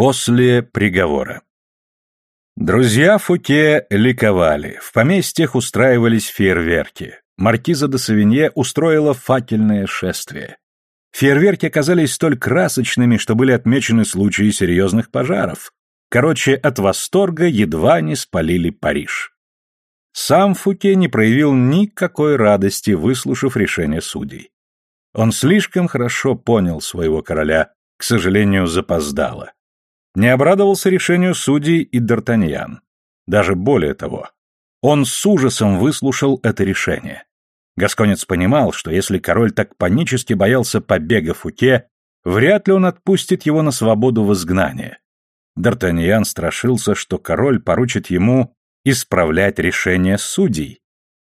После приговора. Друзья Фуке ликовали, в поместьях устраивались фейерверки. Маркиза де Савинье устроила факельное шествие. Фейерверки оказались столь красочными, что были отмечены случаи серьезных пожаров. Короче, от восторга едва не спалили Париж. Сам Фуке не проявил никакой радости, выслушав решение судей. Он слишком хорошо понял своего короля, к сожалению, запоздало. Не обрадовался решению судей и Д'Артаньян. Даже более того, он с ужасом выслушал это решение. Гасконец понимал, что если король так панически боялся побега Фуке, вряд ли он отпустит его на свободу в изгнание. Д'Артаньян страшился, что король поручит ему исправлять решение судей.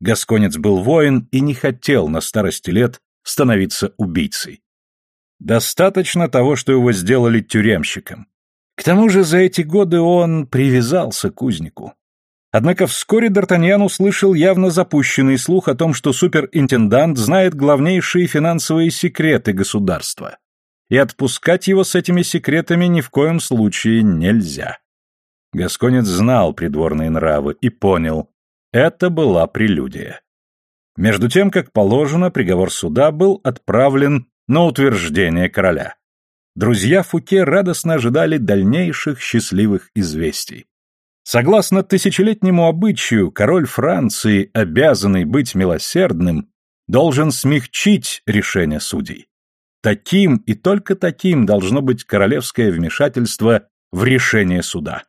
Гасконец был воин и не хотел на старости лет становиться убийцей. Достаточно того, что его сделали тюремщиком. К тому же за эти годы он привязался к узнику. Однако вскоре Д'Артаньян услышал явно запущенный слух о том, что суперинтендант знает главнейшие финансовые секреты государства, и отпускать его с этими секретами ни в коем случае нельзя. Гасконец знал придворные нравы и понял, это была прелюдия. Между тем, как положено, приговор суда был отправлен на утверждение короля друзья Фуке радостно ожидали дальнейших счастливых известий. Согласно тысячелетнему обычаю, король Франции, обязанный быть милосердным, должен смягчить решение судей. Таким и только таким должно быть королевское вмешательство в решение суда.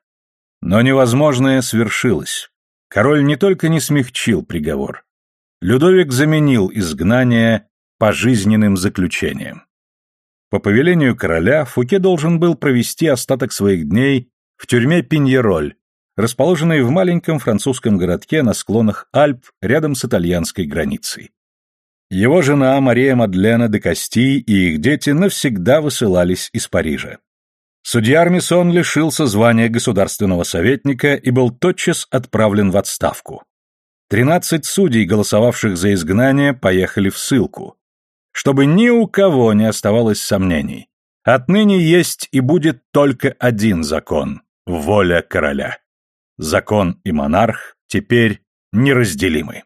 Но невозможное свершилось. Король не только не смягчил приговор. Людовик заменил изгнание пожизненным заключением. По повелению короля Фуке должен был провести остаток своих дней в тюрьме Пиньероль, расположенной в маленьком французском городке на склонах Альп рядом с итальянской границей. Его жена Мария Мадлена де Кости и их дети навсегда высылались из Парижа. Судья Армисон лишился звания государственного советника и был тотчас отправлен в отставку. Тринадцать судей, голосовавших за изгнание, поехали в ссылку чтобы ни у кого не оставалось сомнений. Отныне есть и будет только один закон — воля короля. Закон и монарх теперь неразделимы.